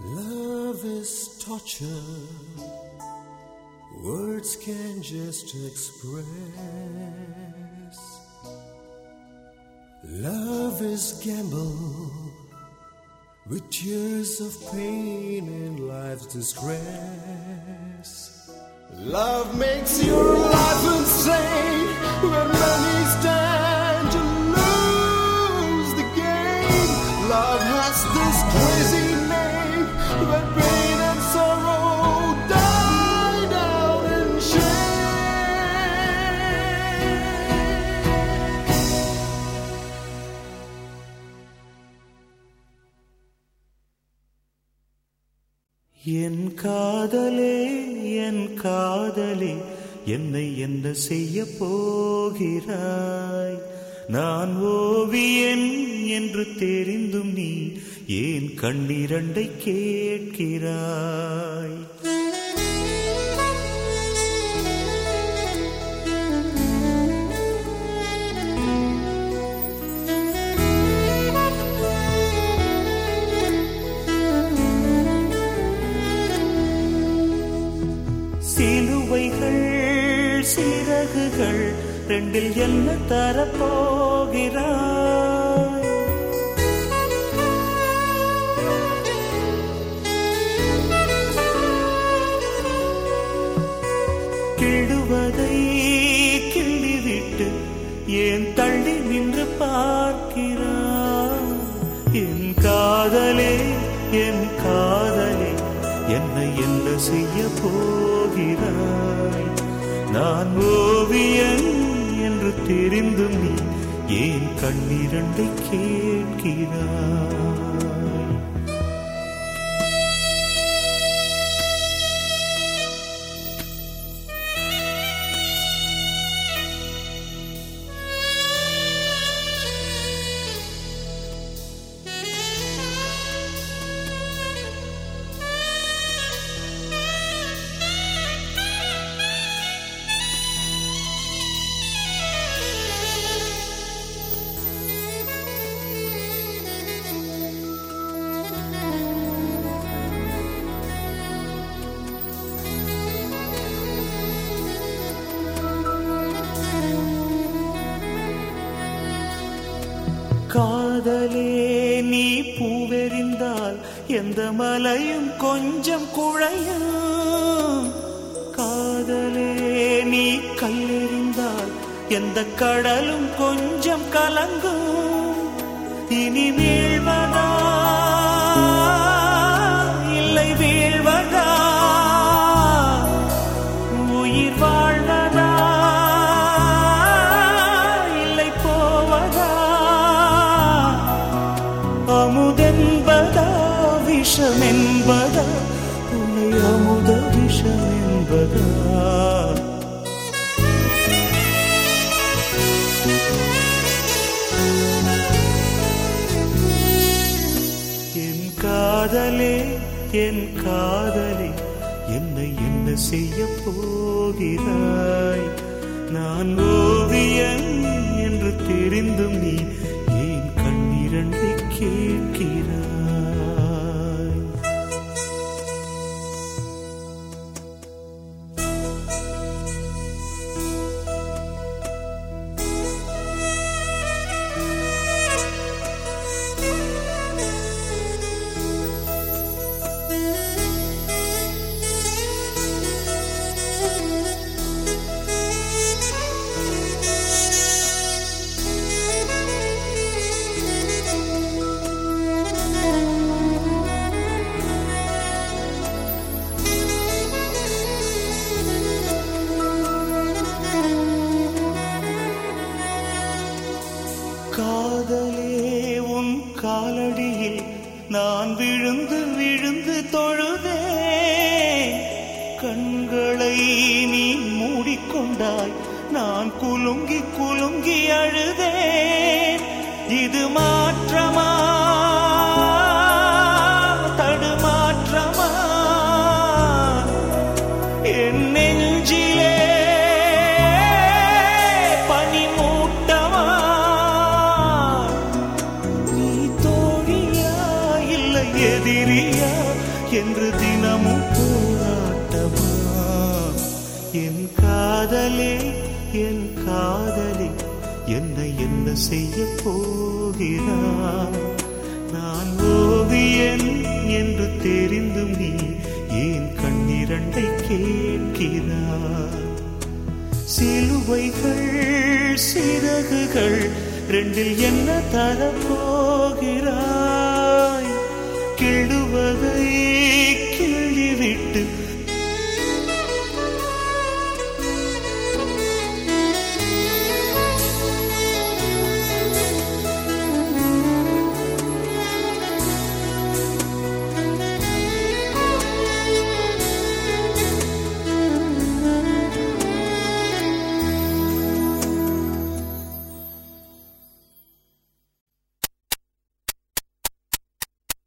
Love is torture, words can just express. Love is gamble with tears of pain and life's distress. Love makes your என் காதலே என் காதலே என்னை என்ன செய்ய போகிறாய்? நான் ஓவியன் என்று தெரிந்தும் நீ ஏன் கண்ணிரண்டை கேட்கிறாய்? சிறகுகள் ரெண்டில் என்ன தரப்போகிறாய்? கிடுவதை கிள்ளிவிட்டு ஏன் தள்ளி நின்று பார்க்கிறாய்? என் காதலே என் காதலே என்னை என்ன செய்ய போகிறாய்? நான் ஓவியன் என்று தெரிந்தும் நீ ஏன் கண்ணிரண்டை கேட்கிறாய்? காதலே நீ பூவெறிந்தால் எந்த மலையும் கொஞ்சம் குழையும் காதலே நீ கல்லெறிந்தால் எந்த கடலும் கொஞ்சம் கலங்கும்? இனி வீழ்வதா விஷமென்பதா உன்னை அமுத விஷமென்பதா என் காதலே என் காதலே என்னை என்ன செய்ய போகிறாய்? நான் ஓவியன் என்று தெரிந்தும் நீ நான் விழுந்து விழுந்து தொழுதே. கண்களை நீ மூடிக்கொண்டாய். நான் குலுங்கி குலுங்கி அழுதேன். இது மா என் காதலி என்னை என்ன செய்ய போகிறார்? நான் ஓவியன் என்று தெரிந்தும் நீ ஏன் கண்ணிரண்டை கேட்கிறார்? சிலுவைகள் சிறகுகள் ரெண்டில் என்ன தரப்போகிறாய்? கிழுவதை